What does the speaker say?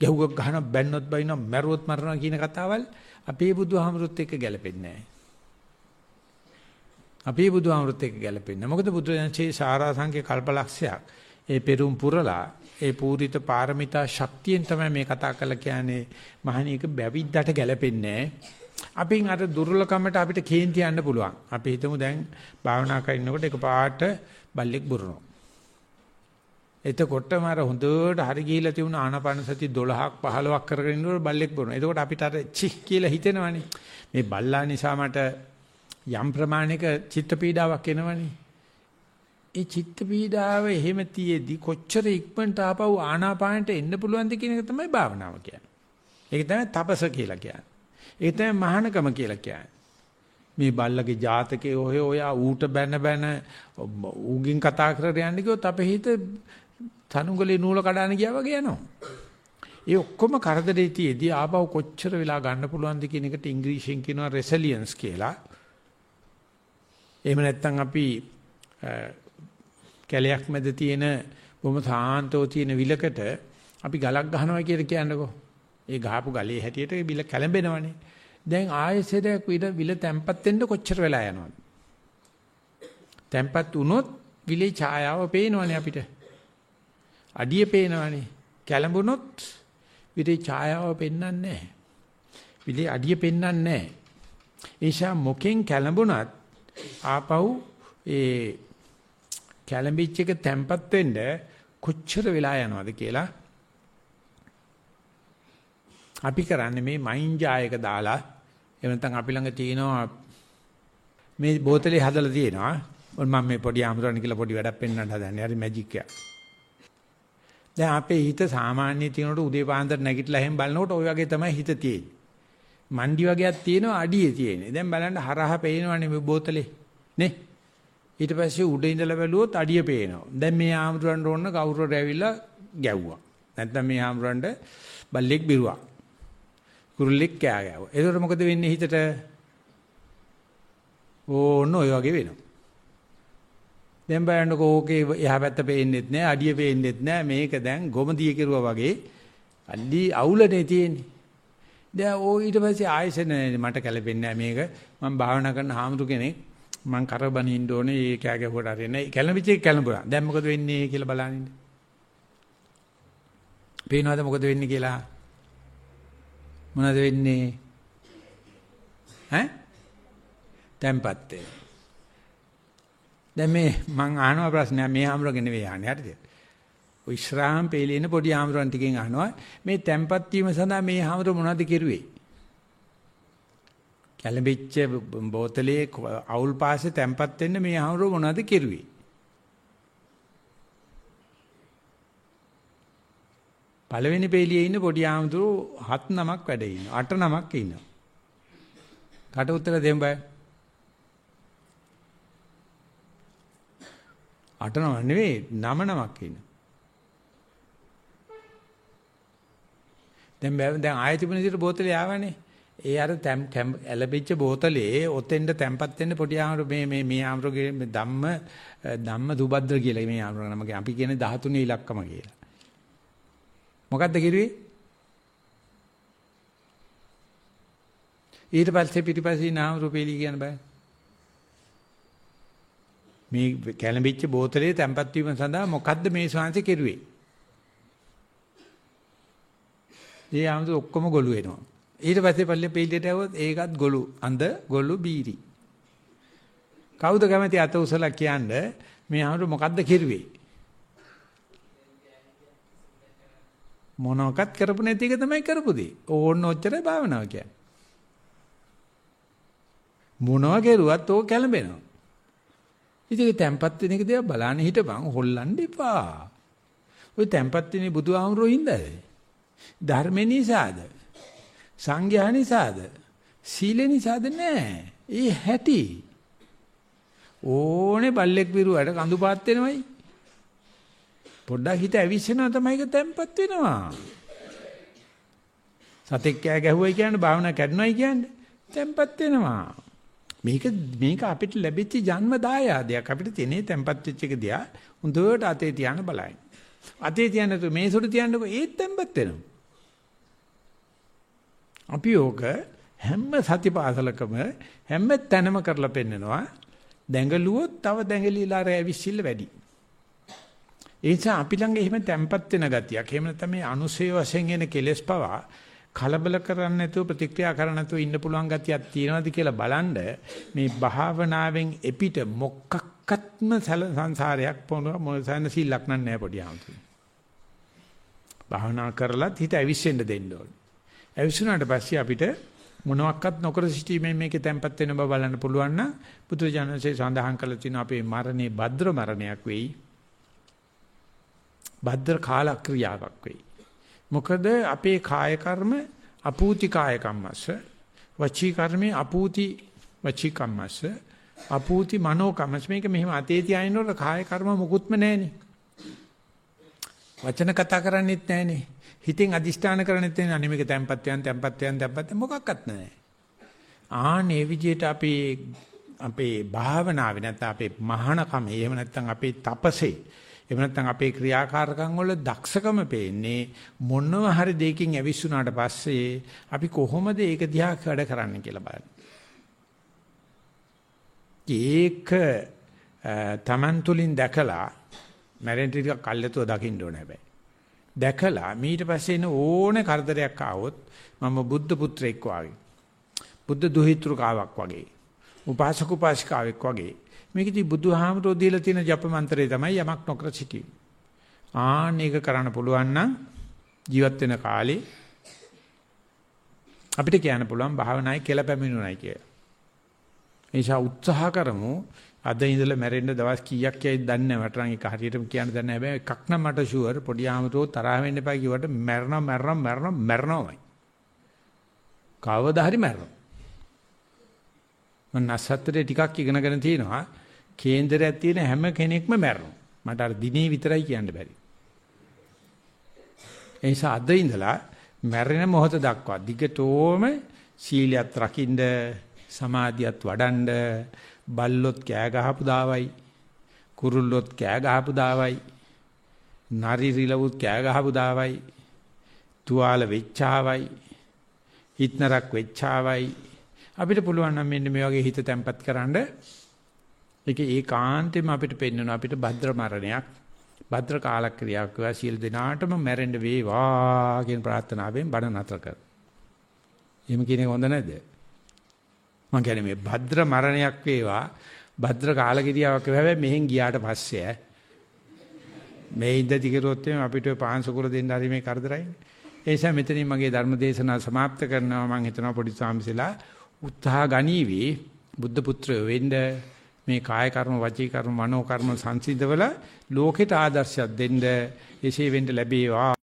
ගැහුවක් ගහන බැන්නොත් බයිනවා මැරුවොත් මරනවා කියන කතාවල් අපේ බුදුහාමුදුරුත් එක්ක ගැලපෙන්නේ නැහැ. අපේ බුදුහාමුදුරුත් එක්ක ගැලපෙන්නේ නැහැ. මොකද බුදුරජාණන්සේ සාරාංශික කල්පලක්ෂයක් ඒ පෙරුම් පුරලා ඒ පූරිත පාරමිතා ශක්තියෙන් තමයි මේ කතා කරලා කියන්නේ මහණීක බැවිද්දට ගැලපෙන්නේ අපින් අර දුර්වලකමට අපිට කේන්ති යන්න පුළුවන්. අපි හිතමු දැන් භාවනා කරනකොට එකපාරට බල්ලෙක් බුරනවා. එතකොටම අර හොඳට හරි ගිහිලා තිබුණ ආනාපාන සති 12ක් 15ක් කරගෙන ඉන්නකොට බල්ලෙක් බුරනවා. එතකොට අපිට අර චි කියලා හිතෙනවනේ. මේ බල්ලා නිසා මට යම් ප්‍රමාණයක චිත්ත පීඩාවක් එනවනේ. ඒ චිත්ත පීඩාව එහෙම තියේදී කොච්චර ඉක්මනට ආපහු ආනාපානට එන්න පුළුවන්ද කියන එක තමයි භාවනාව කියන්නේ. ඒක තමයි තපස කියලා කියන්නේ. ඒක තමයි මහානකම කියලා කියන්නේ. මේ බල්ලගේ ජාතකයේ ඔය ඔය ඌට බැන බැන ඌගින් කතා කරගෙන යන්න කිව්වොත් අපේ හිත තනුගලේ නූල කඩාන ගියා වගේ යනවා. ඒ ඔක්කොම කරදරේ තියේදී ආපහු කොච්චර වෙලා ගන්න පුළුවන්ද කියන එකට ඉංග්‍රීසියෙන් කියනවා රෙසිලියන්ස් කියලා. එහෙම නැත්නම් අපි කැලයක් මැද තියෙන බොහොම සාන්තව තියෙන විලකට අපි ගලක් ගහනවා කියලා කියන්නකෝ. ඒ ගහපු ගලේ හැටියට විල කැළඹෙනවනේ. දැන් ආයෙසේදයක් විල විල තැම්පත් වෙන්න කොච්චර වෙලා යනවද? තැම්පත් වුණොත් විලේ ඡායාව පේනවනේ අපිට. අඩිය පේනවනේ. කැළඹුණොත් විලේ ඡායාව පෙන්වන්නේ නැහැ. විලේ අඩිය පෙන්වන්නේ නැහැ. ඒෂා මොකෙන් කැළඹුණත් ආපහු ඒ කැළඹිච්ච එක තැම්පත් වෙන්න කොච්චර වෙලා යනවද කියලා අපි කරන්නේ මේ මයින් ජායක දාලා එහෙම නැත්නම් අපි ළඟ තියෙනවා මේ බෝතලේ හදලා තියෙනවා මම මේ පොඩි ආමරණ කියලා පොඩි වැඩක් පෙන්වන්න හදන්නේ හරි මැජික් එකක් දැන් අපේ හිත සාමාන්‍ය තියනකොට උදේ පාන්දර නැගිටලා එහෙම බලනකොට ওই වගේ තමයි හිත තියෙන්නේ මණ්ඩි වගේක් තියෙනවා අඩියේ තියෙන්නේ දැන් බලන්න හරහා පේනවනේ මේ බෝතලේ නේ ඊට පස්සේ උඩ ඉඳලා බැලුවොත් අඩිය පේනවා. දැන් මේ ආම්දුරන්ට ඕන කවුරුර ඇවිල්ලා ගැව්වා. නැත්නම් මේ ආම්දුරන්ට බල්ලෙක් බිරුවා. කුරුල්ලෙක් කෑ ගැව්වා. එතකොට මොකද වෙන්නේ හිතට? ඕන්න ඔය වගේ වෙනවා. දැන් බලන්නකෝ ඕකේ එහා පැත්ත පේන්නෙත් නෑ, අඩිය පේන්නෙත් නෑ. මේක දැන් ගොමදිය කෙරුවා වගේ අල්ලි අවුලනේ තියෙන්නේ. දැන් ඕ ඊට පස්සේ ආයෙසෙන මට කැළපෙන්නේ නෑ මේක. මම භාවනා කරන හාමුදුර කෙනෙක්. මං කරබනින්න ඕනේ ඒ කෑ ගැහුවට හරියන්නේ කැළඹිච්ච එක කැළඹුණා. දැන් මොකද වෙන්නේ කියලා බලන්න ඉන්න. පේනවද මොකද වෙන්නේ කියලා? මොනවද වෙන්නේ? ඈ? tempat දැන් මේ මං අහනවා ප්‍රශ්නය මේ ආමරගෙන නෙවෙයි අහන්නේ හරිද ඔය ඉස්රාම් පෙළේන පොඩි ආමරන් ටිකෙන් අහනවා මේ tempat වීම සඳහා මේ ආමර මොනවද කෙරුවේ කැළඹිච්ච බෝතලේ අවුල් පාසේ තැම්පත් වෙන්න මේ අහුර මොනවද කෙරුවේ? පළවෙනි පෙළියේ ඉන්න පොඩි ආමතුරු හත් නමක් වැඩ ඉන්නවා. අට නමක් ඉන්නවා. කට උත්තර දෙන්න බෑ. අට නම නෙවෙයි නම නමක් ඉන්නවා. දැන් දැන් ආයෙ තිබුණ විදිහට බෝතලේ ආවනේ. ඒ අර ඇලබෙච්ච බෝතලේ ඔතෙන්ද තැම්පත් වෙන්න පොඩි ආමර මේ මේ මේ ආමරගේ ධම්ම ධම්ම දුබද්ද්‍ර කියලා මේ ආමර නම අපි කියන්නේ 13 ඉලක්කම කියලා. මොකද්ද කිරුවේ? ඊට පස්සේ පිටිපස්සේ නාම රූපේලි කියන බෑ. මේ කැළඹිච්ච බෝතලේ තැම්පත් වීම සඳහා මොකද්ද මේ ශාංශ කෙරුවේ? ඒ ආමතු ඔක්කොම ගොළු වෙනවා. ඊට පස්සේ පල්ලේ පෙළියට આવොත් ඒකත් ගොළු අඳ ගොළු බීරි. කවුද කැමති අත උසලා කියන්නේ මේ ආමර මොකද්ද කිරුවේ? මොනවාක්වත් කරපු නැති එක තමයි කරපු දේ. ඕන්න ඔච්චරයි භාවනාව කියන්නේ. මොනවා කෙරුවත් ඕක කැළඹෙනවා. ඉතින් ඒ තැම්පත් වෙන එක දිහා බලන්න හිටපන් හොල්ලන්න එපා. ওই තැම්පත් වෙන්නේ බුදුහාමුදුරුවෝ හින්දාද? ධර්ම නිසාද? සංඝයා නිසාද? සීල නිසාද නෑ. ඒ හැටි. ඕනේ බල්ලෙක් විරුවට කඳු පාත් වෙනවයි. පොඩ්ඩක් හිත ඇවිස්සෙනවා තමයි ඒක තැම්පත් වෙනවා. සතෙක් කෑ ගැහුවයි කියන්නේ භාවනා කරනවයි කියන්නේ තැම්පත් වෙනවා. මේක මේක අපිට ලැබිච්ච ජන්ම දායාදයක් අපිට තෙනේ තැම්පත් වෙච්ච එක දිහා හොඳට අතේ තියාන බලائیں۔ අතේ තියන්න තු මේසොට තියන්නකො ඒත් තැම්පත් වෙනවා. අපි ඕක හැම සතිපාසලකම හැම තැනම කරලා පෙන්නනවා. දැඟලුවොත් තව දැඟලිලා රැවිසිල්ල වැඩි. ඒ නිසා අපි ළඟ එහෙම තැම්පත් වෙන ගතියක්. එහෙම නැත්නම් මේ අනුසය වශයෙන් එන කෙලෙස් පවා කලබල කරන්නේ නැතුව ප්‍රතික්‍රියා කරන්නේ නැතුව ඉන්න පුළුවන් ගතියක් තියෙනවද කියලා බලනද මේ භාවනාවෙන් එපිට මොකක්වත්ම සංසාරයක් පොන මොසන සීලක් නැහැ පොඩි ආමතුනේ. භාවනා කරලත් හිත ඇවිස්සෙන්න දෙන්න ඕනේ. ඇවිස්සුනාට පස්සේ අපිට මොනවත් නොකර සිටීමෙන් මේකේ තැම්පත් වෙන බව බලන්න පුළුවන් නම් පුදුරජනසේ සඳහන් කළ තියෙන අපේ මරණේ භද්‍ර මරණයක් වෙයි. භද්‍ර කාල ක්‍රියාවක් වෙයි. මොකද අපේ කාය කර්ම අපූති කාය කම්මස්ස වචී කර්මේ අපූති වචී කම්මස්ස අපූති මනෝ කම්මස්ස. මේක මෙහෙම අතේ තියාිනකොට කාය කර්ම මුකුත්ම නැහෙනේ. වචන කතා කරන්නේත් නැහෙනේ. හිතෙන් අදිෂ්ඨාන කරන්නේත් නැහැ අනේ මේක තැම්පත් යන තැම්පත් යන තැම්පත් මොකක්වත් නැහැ. ආනේ විදියට අපේ අපේ භාවනාවේ නැත්නම් අපේ මහානකම එහෙම නැත්නම් අපේ තපසේ එහෙම නැත්නම් අපේ ක්‍රියාකාරකම් වල දක්ෂකම පේන්නේ මොනව හරි දෙයකින් ඇවිස්සුනාට පස්සේ අපි කොහොමද ඒක දිහා වැඩ කරන්න කියලා බලන්න. ඒක තමන් තුලින් දැකලා මැරෙන්න ටිකක් කල්යතුව දකින්න ඕනේ හැබැයි. දැකලා ඊට පස්සේ එන ඕනේ කරදරයක් ආවොත් මම බුද්ධ පුත්‍රයෙක් වගේ. බුද්ධ දුහිතෘකාවක් වගේ. උපාසක උපාසිකාවෙක් වගේ මේකදී බුදුහාමරෝ දීලා තියෙන ජප මන්ත්‍රය තමයි යමක් නොකර සිටීම. ආන්න ඒක කරන්න පුළුවන් නම් ජීවත් වෙන කාලේ අපිට කියන්න පුළුවන් භාවනායි කියලා පැමිණුණයි කියලා. ඒ නිසා උත්සාහ කරමු. අද ඉඳලා මැරෙන්න දවස් කීයක් යයිද දන්නේ නැහැ. මට නම් ඒක හරියටම කියන්න දන්නේ නැහැ. හැබැයි එකක් නම් මට ෂුවර් පොඩි ආමතෝ තරහ වෙන්න එපා කිව්වට මැරෙනවා මැරෙනවා මැරෙනවා මැරෙනවාමයි. කවදා හරි මැරෙනවා. මම නැසත්තේ ටිකක් ඉගෙනගෙන තියෙනවා. කේන්දරයක් තියෙන හැම කෙනෙක්ම මැරෙනවා. මට අර දිනේ විතරයි කියන්න බැරි. ඒ නිසා අද ඉඳලා මැරෙන මොහොත දක්වා දිගටම සීලියත් රකින්න සමාධියත් වඩන්න බල්ලොත් කෑ ගහපු දාවයි කුරුල්ලොත් කෑ ගහපු දාවයි නරි රිලවුත් කෑ ගහපු දාවයි තුවාල වෙච්චාවයි හිටනරක් වෙච්චාවයි අපිට පුළුවන් නම් මෙන්න මේ වගේ හිත තැම්පත් කරන්න ඒක ඒකාන්තෙම අපිට පෙන්වනවා අපිට භද්‍ර මරණයක් භද්‍ර කාලක්‍රියාවක් වේවා සියලු දෙනාටම මැරෙන්න වේවා කියන ප්‍රාර්ථනාවෙන් බණ නතර කර. එහෙම කියන එක හොඳ නැද්ද? මම කියන්නේ මේ භද්‍ර මරණයක් වේවා භද්‍ර කාලකිරියාවක් වේවා හැබැයි මෙහෙන් ගියාට පස්සේ ඈ මේ ඉඳ දිගරොත් අපිට පාංශකුල දෙන්න හරි මේ කරදරයිනේ. ඒ නිසා මෙතනින් මගේ ධර්ම දේශනාව સમાપ્ત කරනවා මම හිතනවා පොඩි සාමිසලා උත්සාහ ගනීවි බුද්ධ පුත්‍රයෝ වෙන්න මේ කාය කර්ම වචී කර්ම මනෝ කර්ම සංසිඳවල ලෝකෙට ආදර්ශයක් දෙන්න එසේ වෙන්න ලැබේවා.